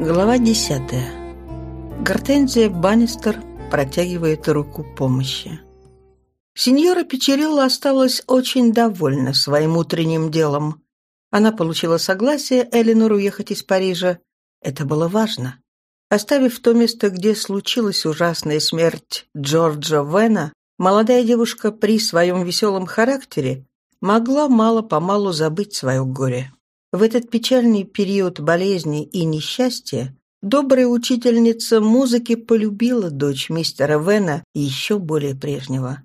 Глава десятая. Гортензия Баннистер протягивает руку помощи. Сеньора Печерилла осталась очень довольна своим утренним делом. Она получила согласие Эленор уехать из Парижа. Это было важно. Оставив то место, где случилась ужасная смерть Джорджа Вена, молодая девушка при своем веселом характере могла мало-помалу забыть свое горе. В этот печальный период болезни и несчастья добрая учительница музыки полюбила дочь мистера Вена еще более прежнего.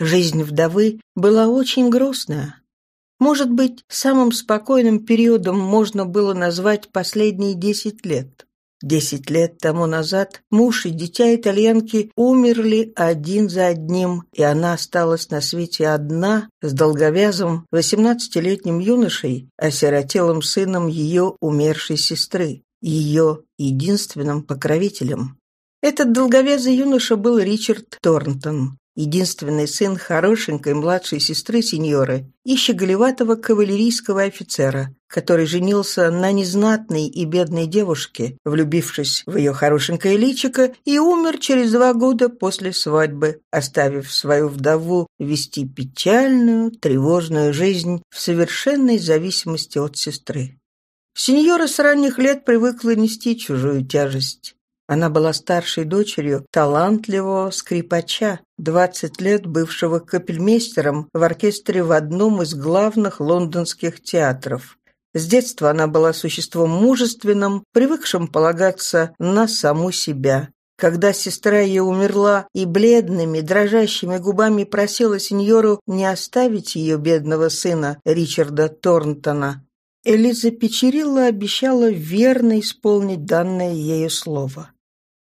Жизнь вдовы была очень грустная. Может быть, самым спокойным периодом можно было назвать последние десять лет. Десять лет тому назад муж и дитя итальянки умерли один за одним, и она осталась на свете одна с долговязым восемнадцатилетним юношей, осиротелым сыном ее умершей сестры, ее единственным покровителем. Этот долговязый юноша был Ричард Торнтон, единственный сын хорошенькой младшей сестры сеньоры и щеголеватого кавалерийского офицера, который женился на незнатной и бедной девушке, влюбившись в ее хорошенькое личико, и умер через два года после свадьбы, оставив свою вдову вести печальную, тревожную жизнь в совершенной зависимости от сестры. Сеньора с ранних лет привыкла нести чужую тяжесть. Она была старшей дочерью талантливого скрипача, 20 лет бывшего капельмейстером в оркестре в одном из главных лондонских театров. С детства она была существом мужественным, привыкшим полагаться на саму себя. Когда сестра ее умерла и бледными, дрожащими губами просила сеньору не оставить ее бедного сына Ричарда Торнтона, Элиза Печерилла обещала верно исполнить данное ею слово.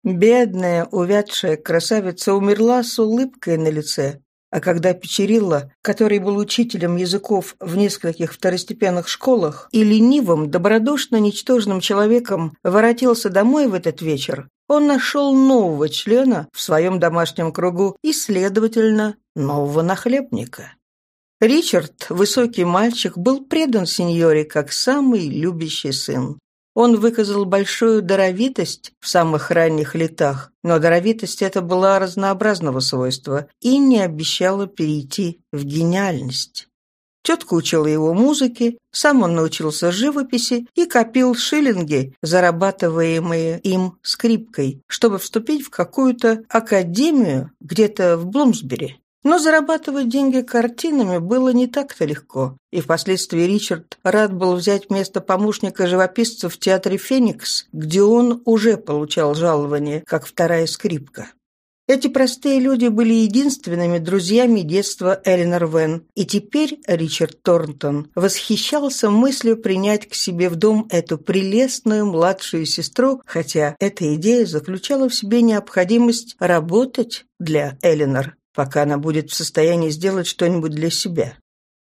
Бедная, увядшая красавица умерла с улыбкой на лице, а когда Печерилла, который был учителем языков в нескольких второстепенных школах и ленивым, добродушно-ничтожным человеком воротился домой в этот вечер, он нашел нового члена в своем домашнем кругу и, следовательно, нового нахлебника. Ричард, высокий мальчик, был предан сеньоре как самый любящий сын. Он выказал большую даровитость в самых ранних летах, но даровитость эта была разнообразного свойства и не обещала перейти в гениальность. Тетка учила его музыке, сам он научился живописи и копил шиллинги, зарабатываемые им скрипкой, чтобы вступить в какую-то академию где-то в Блумсбери. Но зарабатывать деньги картинами было не так-то легко, и впоследствии Ричард рад был взять место помощника живописца в театре «Феникс», где он уже получал жалование, как вторая скрипка. Эти простые люди были единственными друзьями детства Эленор Вен, и теперь Ричард Торнтон восхищался мыслью принять к себе в дом эту прелестную младшую сестру, хотя эта идея заключала в себе необходимость работать для Эленор пока она будет в состоянии сделать что-нибудь для себя.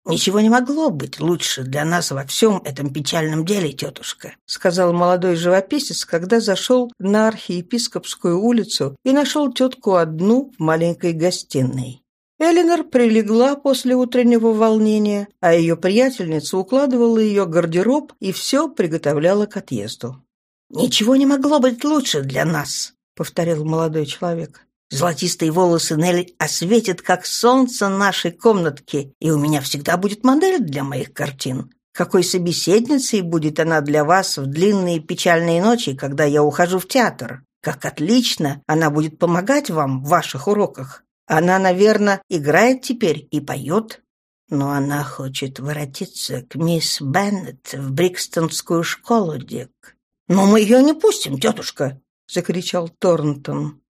«Ничего не могло быть лучше для нас во всем этом печальном деле, тетушка», сказал молодой живописец, когда зашел на архиепископскую улицу и нашел тетку одну в маленькой гостиной. Эленор прилегла после утреннего волнения, а ее приятельница укладывала ее гардероб и все приготовляла к отъезду. «Ничего не могло быть лучше для нас», — повторил молодой человек. Золотистые волосы Нелли осветят, как солнце нашей комнатки, и у меня всегда будет модель для моих картин. Какой собеседницей будет она для вас в длинные печальные ночи, когда я ухожу в театр? Как отлично она будет помогать вам в ваших уроках. Она, наверное, играет теперь и поет. Но она хочет воротиться к мисс Беннет в Брикстонскую школу, Дик. «Но мы ее не пустим, тетушка!» — закричал Торнтон.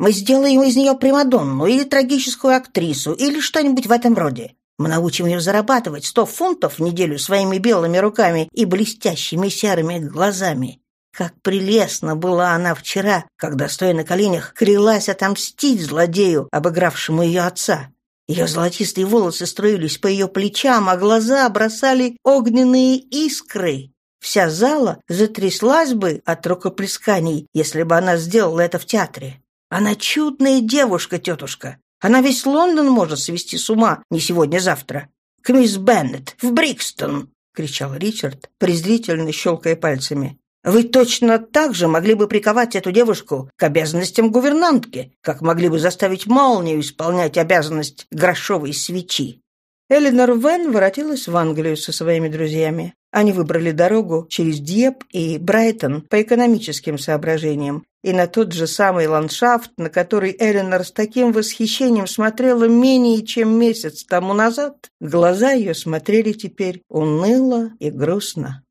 Мы сделаем из нее Примадонну или трагическую актрису или что-нибудь в этом роде. Мы научим ее зарабатывать сто фунтов в неделю своими белыми руками и блестящими серыми глазами. Как прелестно была она вчера, когда, стоя на коленях, крилась отомстить злодею, обыгравшему ее отца. Ее золотистые волосы струились по ее плечам, а глаза бросали огненные искры. Вся зала затряслась бы от рукоплесканий, если бы она сделала это в театре. Она чудная девушка, тетушка. Она весь Лондон может свести с ума не сегодня-завтра. К мисс Беннет, в Брикстон!» — кричал Ричард, презрительно щелкая пальцами. Вы точно так же могли бы приковать эту девушку к обязанностям гувернантки, как могли бы заставить молнию исполнять обязанность грошовой свечи. Эленор Вен воротилась в Англию со своими друзьями. Они выбрали дорогу через Дьеп и Брайтон по экономическим соображениям, и на тот же самый ландшафт, на который Эленор с таким восхищением смотрела менее чем месяц тому назад, глаза ее смотрели теперь уныло и грустно.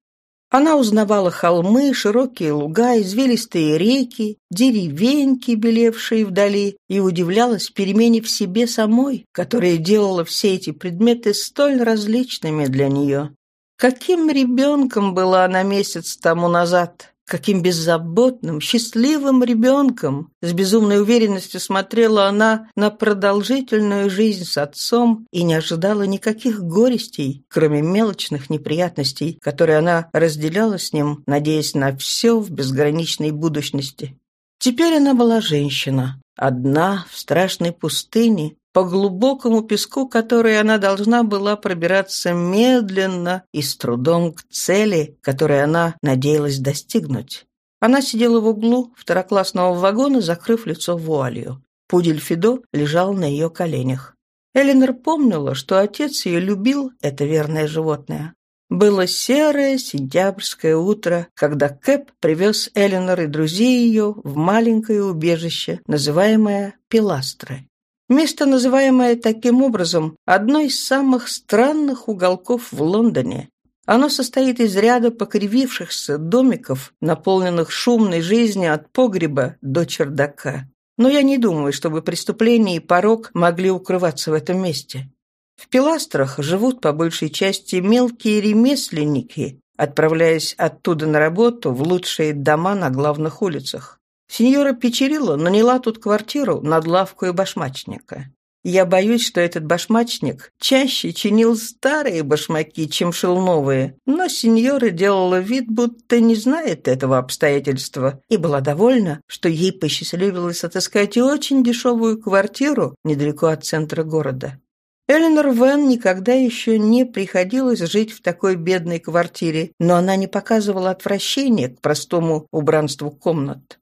Она узнавала холмы, широкие луга, извилистые реки, деревеньки, белевшие вдали, и удивлялась перемене в себе самой, которая делала все эти предметы столь различными для нее. Каким ребенком была она месяц тому назад? Каким беззаботным, счастливым ребенком с безумной уверенностью смотрела она на продолжительную жизнь с отцом и не ожидала никаких горестей, кроме мелочных неприятностей, которые она разделяла с ним, надеясь на все в безграничной будущности. Теперь она была женщина, одна в страшной пустыне, по глубокому песку, который она должна была пробираться медленно и с трудом к цели, которой она надеялась достигнуть. Она сидела в углу второклассного вагона, закрыв лицо вуалью. Пудель Фидо лежал на ее коленях. Эленор помнила, что отец ее любил это верное животное. Было серое сентябрьское утро, когда Кэп привез Эленор и друзей ее в маленькое убежище, называемое Пиластры. Место, называемое таким образом, одно из самых странных уголков в Лондоне. Оно состоит из ряда покривившихся домиков, наполненных шумной жизнью от погреба до чердака. Но я не думаю, чтобы преступление и порог могли укрываться в этом месте. В пиластрах живут по большей части мелкие ремесленники, отправляясь оттуда на работу в лучшие дома на главных улицах. Сеньора Печерилла наняла тут квартиру над лавкой башмачника. Я боюсь, что этот башмачник чаще чинил старые башмаки, чем шил новые, но сеньора делала вид, будто не знает этого обстоятельства, и была довольна, что ей посчастливилось отыскать и очень дешевую квартиру недалеко от центра города. Эленор Вен никогда еще не приходилось жить в такой бедной квартире, но она не показывала отвращения к простому убранству комнат.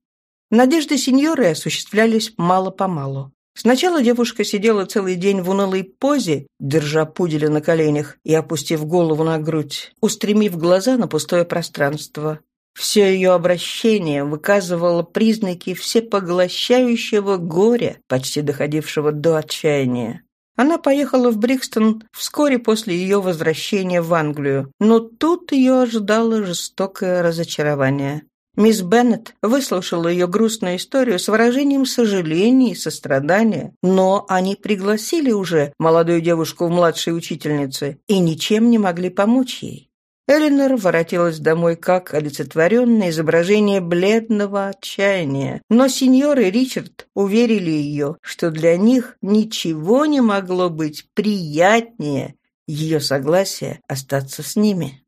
Надежды сеньоры осуществлялись мало-помалу. Сначала девушка сидела целый день в унылой позе, держа пуделя на коленях и опустив голову на грудь, устремив глаза на пустое пространство. Все ее обращение выказывало признаки всепоглощающего горя, почти доходившего до отчаяния. Она поехала в Брикстон вскоре после ее возвращения в Англию, но тут ее ожидало жестокое разочарование. Мисс Беннет выслушала ее грустную историю с выражением сожаления и сострадания, но они пригласили уже молодую девушку в младшей учительнице и ничем не могли помочь ей. Эленор воротилась домой как олицетворенное изображение бледного отчаяния, но сеньор и Ричард уверили ее, что для них ничего не могло быть приятнее ее согласия остаться с ними.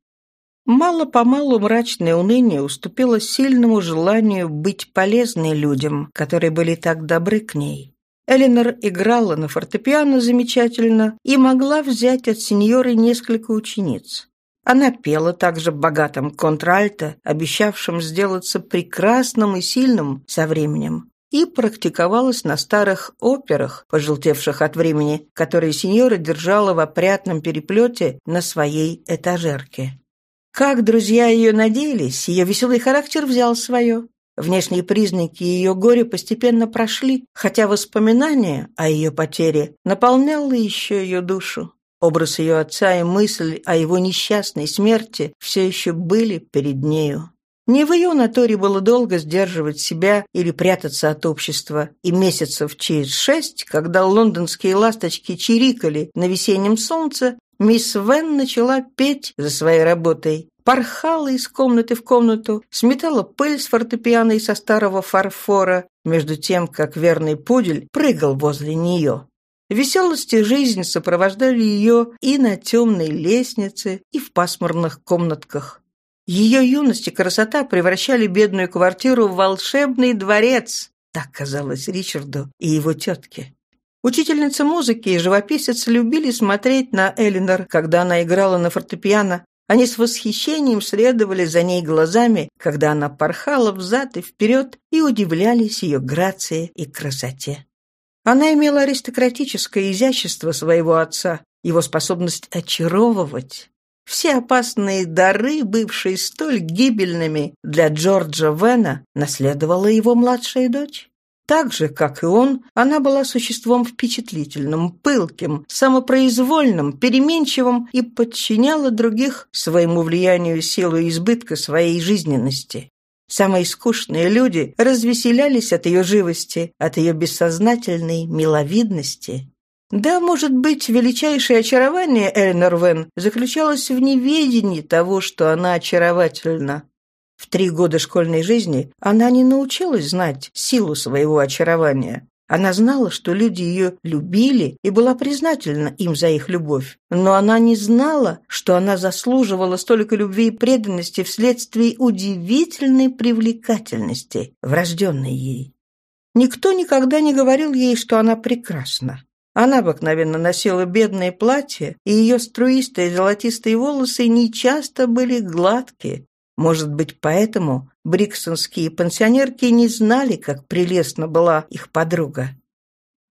Мало-помалу мрачное уныние уступило сильному желанию быть полезной людям, которые были так добры к ней. Эленор играла на фортепиано замечательно и могла взять от сеньоры несколько учениц. Она пела также богатым контральто, обещавшим сделаться прекрасным и сильным со временем, и практиковалась на старых операх, пожелтевших от времени, которые сеньора держала в опрятном переплете на своей этажерке. Как друзья ее надеялись, ее веселый характер взял свое. Внешние признаки ее горя постепенно прошли, хотя воспоминание о ее потере наполняло еще ее душу. Образ ее отца и мысль о его несчастной смерти все еще были перед нею. Не в ее натуре было долго сдерживать себя или прятаться от общества, и месяцев через шесть, когда лондонские ласточки чирикали на весеннем солнце, Мисс Вен начала петь за своей работой, порхала из комнаты в комнату, сметала пыль с фортепиано и со старого фарфора, между тем, как верный пудель прыгал возле нее. Веселость и жизнь сопровождали ее и на темной лестнице, и в пасмурных комнатках. Ее юность и красота превращали бедную квартиру в волшебный дворец, так казалось Ричарду и его тетке. Учительница музыки и живописец любили смотреть на Элинор, когда она играла на фортепиано, Они с восхищением следовали за ней глазами, когда она порхала взад и вперед, и удивлялись ее грации и красоте. Она имела аристократическое изящество своего отца, его способность очаровывать. Все опасные дары, бывшие столь гибельными для Джорджа Вена, наследовала его младшая дочь. Так же, как и он, она была существом впечатлительным, пылким, самопроизвольным, переменчивым и подчиняла других своему влиянию силу избытка своей жизненности. Самые скучные люди развеселялись от ее живости, от ее бессознательной миловидности. Да, может быть, величайшее очарование Эльнор Вен заключалось в неведении того, что она очаровательна. В три года школьной жизни она не научилась знать силу своего очарования. Она знала, что люди ее любили и была признательна им за их любовь. Но она не знала, что она заслуживала столько любви и преданности вследствие удивительной привлекательности, врожденной ей. Никто никогда не говорил ей, что она прекрасна. Она обыкновенно носила бедное платье, и ее струистые золотистые волосы нечасто были гладкие, может быть, поэтому бриксонские пансионерки не знали, как прелестна была их подруга.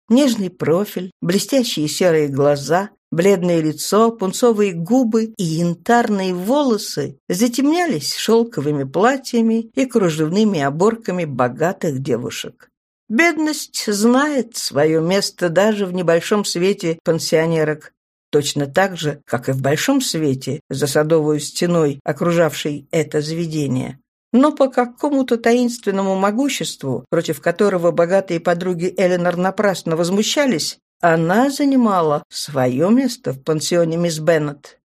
Нежный профиль, блестящие серые глаза, бледное лицо, пунцовые губы и янтарные волосы затемнялись шелковыми платьями и кружевными оборками богатых девушек. Бедность знает свое место даже в небольшом свете пансионерок, точно так же, как и в большом свете, за садовую стеной, окружавшей это заведение. Но по какому-то таинственному могуществу, против которого богатые подруги Эленор напрасно возмущались, она занимала свое место в пансионе мисс Беннет.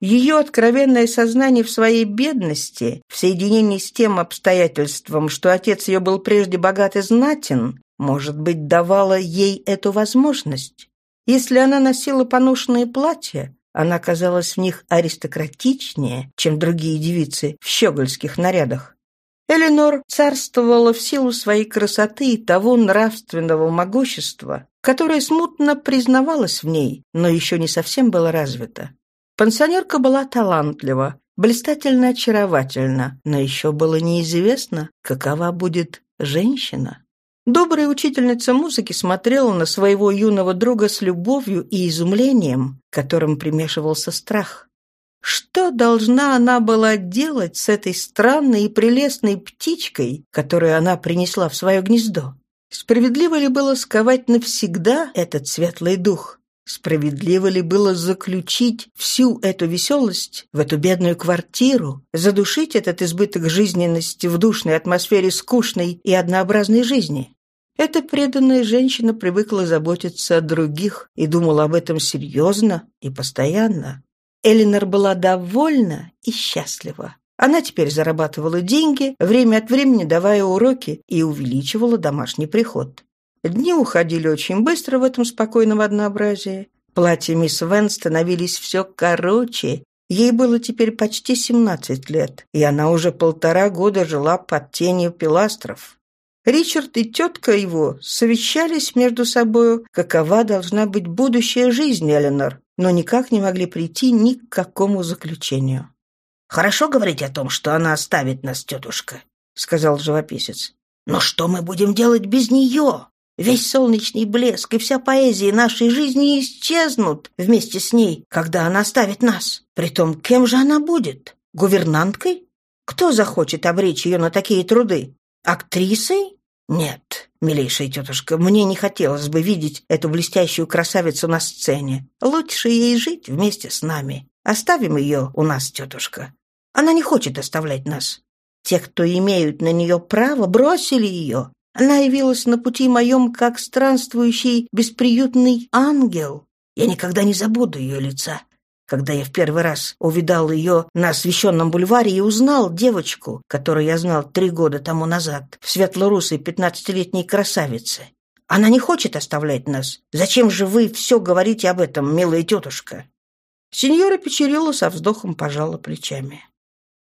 Ее откровенное сознание в своей бедности, в соединении с тем обстоятельством, что отец ее был прежде богат и знатен, может быть, давало ей эту возможность. Если она носила поношенные платья, она казалась в них аристократичнее, чем другие девицы в щегольских нарядах. Эленор царствовала в силу своей красоты и того нравственного могущества, которое смутно признавалось в ней, но еще не совсем было развито. Пансионерка была талантлива, блистательно очаровательна, но еще было неизвестно, какова будет женщина. Добрая учительница музыки смотрела на своего юного друга с любовью и изумлением, которым примешивался страх. Что должна она была делать с этой странной и прелестной птичкой, которую она принесла в свое гнездо? Справедливо ли было сковать навсегда этот светлый дух? Справедливо ли было заключить всю эту веселость в эту бедную квартиру, задушить этот избыток жизненности в душной атмосфере скучной и однообразной жизни? Эта преданная женщина привыкла заботиться о других и думала об этом серьезно и постоянно. Элинор была довольна и счастлива. Она теперь зарабатывала деньги, время от времени давая уроки и увеличивала домашний приход. Дни уходили очень быстро в этом спокойном однообразии. Платья мисс Вен становились все короче. Ей было теперь почти 17 лет, и она уже полтора года жила под тенью пиластров. Ричард и тетка его совещались между собою, какова должна быть будущая жизнь Эленор, но никак не могли прийти ни к какому заключению. «Хорошо говорить о том, что она оставит нас, тетушка», — сказал живописец. «Но что мы будем делать без нее? Весь солнечный блеск и вся поэзия нашей жизни исчезнут вместе с ней, когда она оставит нас. Притом, кем же она будет? Гувернанткой? Кто захочет обречь ее на такие труды? Актрисой? «Нет, милейшая тетушка, мне не хотелось бы видеть эту блестящую красавицу на сцене. Лучше ей жить вместе с нами. Оставим ее у нас, тетушка. Она не хочет оставлять нас. Те, кто имеют на нее право, бросили ее. Она явилась на пути моем как странствующий бесприютный ангел. Я никогда не забуду ее лица когда я в первый раз увидал ее на освещенном бульваре и узнал девочку, которую я знал три года тому назад, в светлорусой пятнадцатилетней красавице. Она не хочет оставлять нас. Зачем же вы все говорите об этом, милая тетушка?» Сеньора Печерилла со вздохом пожала плечами.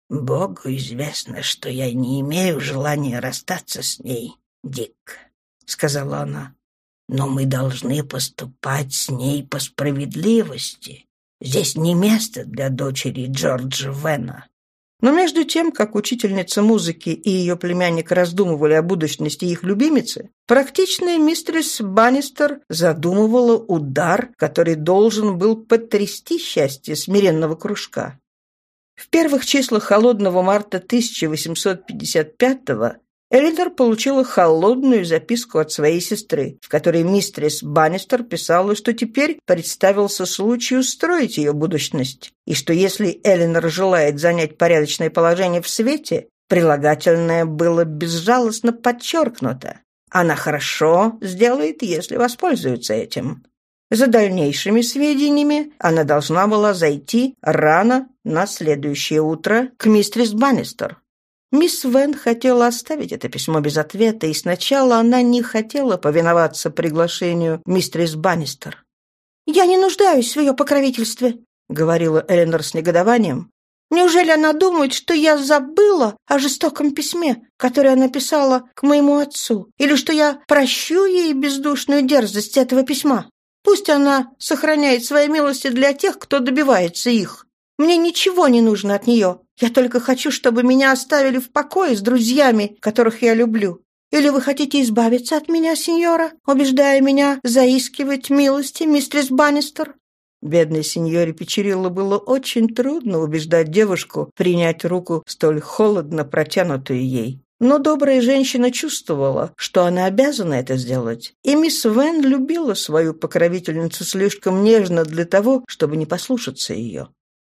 «Богу известно, что я не имею желания расстаться с ней, Дик», — сказала она. «Но мы должны поступать с ней по справедливости. Здесь не место для дочери Джорджа Вена». Но между тем, как учительница музыки и ее племянник раздумывали о будущности их любимицы, практичная мистерис Баннистер задумывала удар, который должен был потрясти счастье смиренного кружка. В первых числах холодного марта 1855-го Элинор получила холодную записку от своей сестры, в которой мистерис Баннистер писала, что теперь представился случай устроить ее будущность, и что если Элинор желает занять порядочное положение в свете, прилагательное было безжалостно подчеркнуто. Она хорошо сделает, если воспользуется этим. За дальнейшими сведениями она должна была зайти рано на следующее утро к мистерис Баннистер. Мисс Вен хотела оставить это письмо без ответа, и сначала она не хотела повиноваться приглашению мистерис Баннистер. «Я не нуждаюсь в ее покровительстве», — говорила Эленор с негодованием. «Неужели она думает, что я забыла о жестоком письме, которое она писала к моему отцу, или что я прощу ей бездушную дерзость этого письма? Пусть она сохраняет свои милости для тех, кто добивается их. Мне ничего не нужно от нее. Я только хочу, чтобы меня оставили в покое с друзьями, которых я люблю. Или вы хотите избавиться от меня, сеньора, убеждая меня заискивать милости, мистерс Баннистер?» Бедной сеньоре Печерило было очень трудно убеждать девушку принять руку столь холодно протянутую ей. Но добрая женщина чувствовала, что она обязана это сделать, и мисс Вен любила свою покровительницу слишком нежно для того, чтобы не послушаться ее.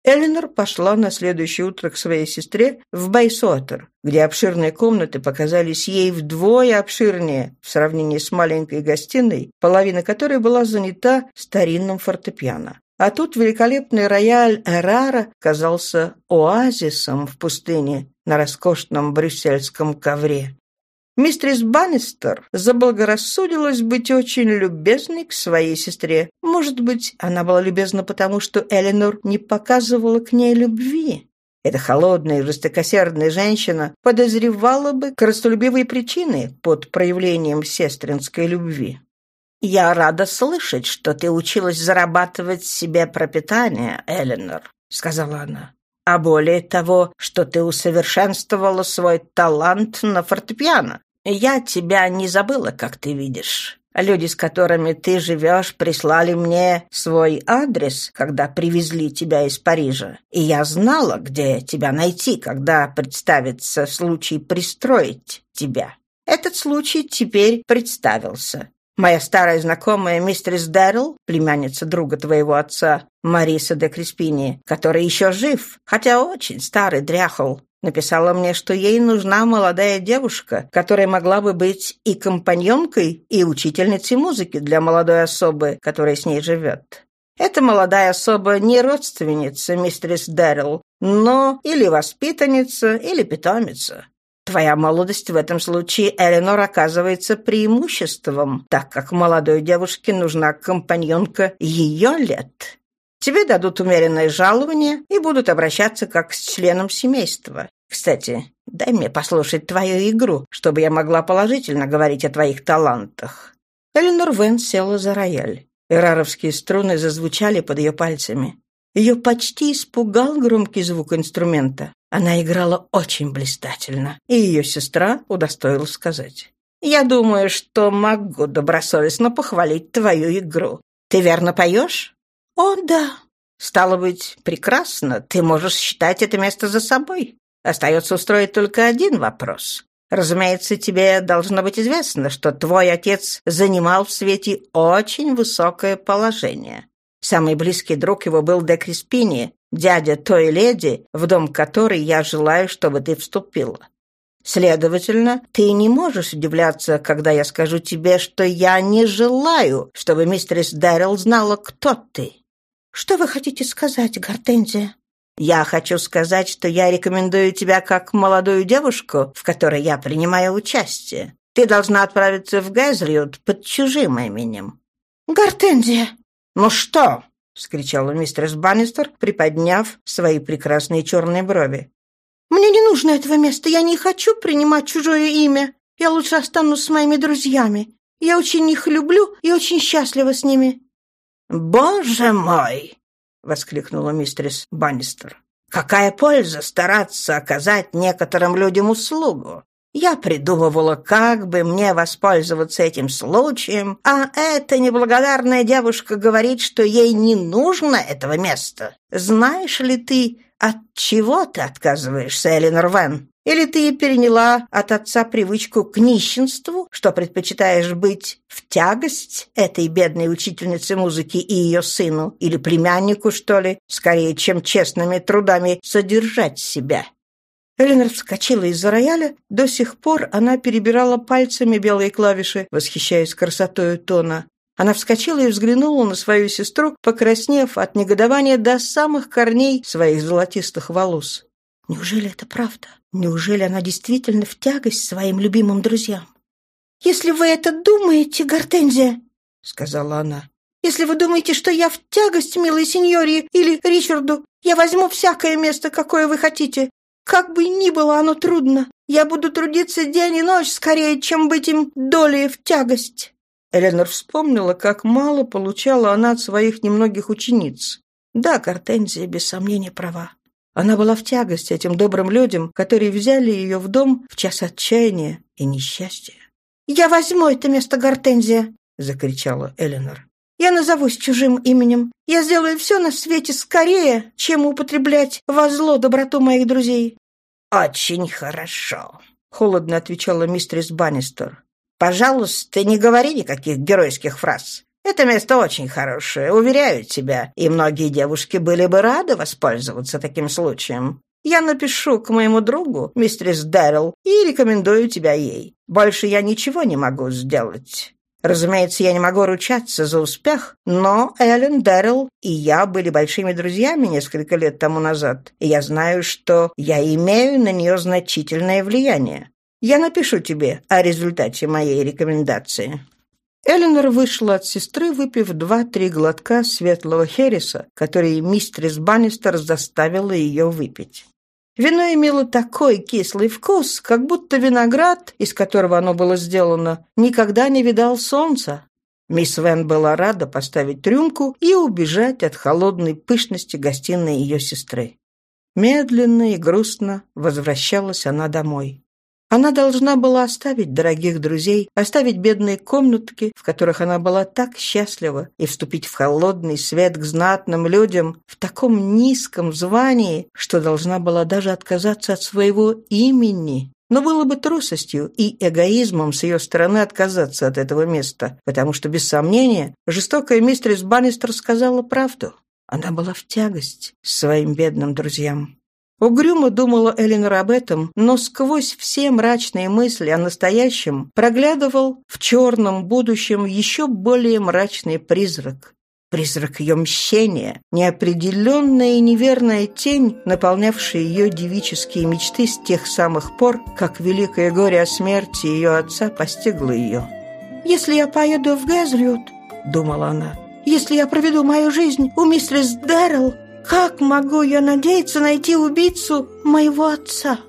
Эленор пошла на следующее утро к своей сестре в Байсуатер, где обширные комнаты показались ей вдвое обширнее в сравнении с маленькой гостиной, половина которой была занята старинным фортепиано. А тут великолепный рояль Эрара казался оазисом в пустыне на роскошном брюссельском ковре. Мистерис Баннистер заблагорассудилась быть очень любезной к своей сестре. Может быть, она была любезна потому, что Эленор не показывала к ней любви. Эта холодная и жестокосердная женщина подозревала бы коростолюбивые причины под проявлением сестринской любви. «Я рада слышать, что ты училась зарабатывать себе пропитание, Эленор», — сказала она а более того, что ты усовершенствовала свой талант на фортепиано. Я тебя не забыла, как ты видишь. Люди, с которыми ты живешь, прислали мне свой адрес, когда привезли тебя из Парижа. И я знала, где тебя найти, когда представится случай пристроить тебя. Этот случай теперь представился. Моя старая знакомая мистерис Дэрил, племянница друга твоего отца, Мариса де Криспини, который еще жив, хотя очень старый дряхл, Написала мне, что ей нужна молодая девушка, которая могла бы быть и компаньонкой, и учительницей музыки для молодой особы, которая с ней живет. Эта молодая особа не родственница мистерис Дэрил, но или воспитанница, или питомица. Твоя молодость в этом случае, Эленор, оказывается преимуществом, так как молодой девушке нужна компаньонка ее лет. Тебе дадут умеренное жалование и будут обращаться как с членом семейства. Кстати, дай мне послушать твою игру, чтобы я могла положительно говорить о твоих талантах». Эленор Вен села за рояль. Эраровские струны зазвучали под ее пальцами. Ее почти испугал громкий звук инструмента. Она играла очень блистательно, и ее сестра удостоилась сказать. «Я думаю, что могу добросовестно похвалить твою игру. Ты верно поешь?» «О, да». «Стало быть, прекрасно. Ты можешь считать это место за собой. Остается устроить только один вопрос. Разумеется, тебе должно быть известно, что твой отец занимал в свете очень высокое положение. Самый близкий друг его был Де Криспини, дядя той леди, в дом которой я желаю, чтобы ты вступила. Следовательно, ты не можешь удивляться, когда я скажу тебе, что я не желаю, чтобы мистерис Дэрил знала, кто ты. Что вы хотите сказать, Гортензия? Я хочу сказать, что я рекомендую тебя как молодую девушку, в которой я принимаю участие. Ты должна отправиться в Гэзлиуд под чужим именем». «Гортензия!» «Ну что?» — вскричала мистер Баннистер, приподняв свои прекрасные черные брови. «Мне не нужно этого места. Я не хочу принимать чужое имя. Я лучше останусь с моими друзьями. Я очень их люблю и очень счастлива с ними». «Боже мой!» Воскликнула мистерис Баннистер. «Какая польза стараться оказать некоторым людям услугу? Я придумывала, как бы мне воспользоваться этим случаем, а эта неблагодарная девушка говорит, что ей не нужно этого места. Знаешь ли ты, от чего ты отказываешься, Эленор Вен? Или ты переняла от отца привычку к нищенству, что предпочитаешь быть в тягость этой бедной учительнице музыки и ее сыну, или племяннику, что ли, скорее, чем честными трудами содержать себя?» Эленор вскочила из-за рояля. До сих пор она перебирала пальцами белые клавиши, восхищаясь красотой тона. Она вскочила и взглянула на свою сестру, покраснев от негодования до самых корней своих золотистых волос. Неужели это правда? Неужели она действительно в тягость своим любимым друзьям? «Если вы это думаете, Гортензия, — сказала она, — если вы думаете, что я в тягость, милой сеньоре или Ричарду, я возьму всякое место, какое вы хотите. Как бы ни было оно трудно, я буду трудиться день и ночь скорее, чем быть им долей в тягость». Эленор вспомнила, как мало получала она от своих немногих учениц. Да, Гортензия без сомнения права. Она была в тягость этим добрым людям, которые взяли ее в дом в час отчаяния и несчастья. «Я возьму это место Гортензия!» — закричала Эленор. «Я назовусь чужим именем. Я сделаю все на свете скорее, чем употреблять во зло доброту моих друзей». «Очень хорошо», — холодно отвечала мистерис Баннистер. «Пожалуйста, не говори никаких геройских фраз. Это место очень хорошее, уверяю тебя, и многие девушки были бы рады воспользоваться таким случаем. Я напишу к моему другу, мистерис Дэрил, и рекомендую тебя ей. Больше я ничего не могу сделать. Разумеется, я не могу ручаться за успех, но Эллен Дэрил и я были большими друзьями несколько лет тому назад, и я знаю, что я имею на нее значительное влияние. Я напишу тебе о результате моей рекомендации». Эленор вышла от сестры, выпив два-три глотка светлого хереса, который мистерис Баннистер заставила ее выпить. Вино имело такой кислый вкус, как будто виноград, из которого оно было сделано, никогда не видал солнца. Мисс Вен была рада поставить рюмку и убежать от холодной пышности гостиной ее сестры. Медленно и грустно возвращалась она домой. Она должна была оставить дорогих друзей, оставить бедные комнатки, в которых она была так счастлива, и вступить в холодный свет к знатным людям в таком низком звании, что должна была даже отказаться от своего имени. Но было бы трусостью и эгоизмом с ее стороны отказаться от этого места, потому что, без сомнения, жестокая мистерис Баннистер сказала правду. Она была в тягость своим бедным друзьям. Угрюмо думала Эллинор об этом, но сквозь все мрачные мысли о настоящем проглядывал в черном будущем еще более мрачный призрак. Призрак ее мщения, неопределенная и неверная тень, наполнявшая ее девические мечты с тех самых пор, как великое горе о смерти ее отца постигло ее. «Если я поеду в Гэзлют», — думала она, — «если я проведу мою жизнь у мистерс Дэрил, как могу я надеяться найти убийцу моего отца?»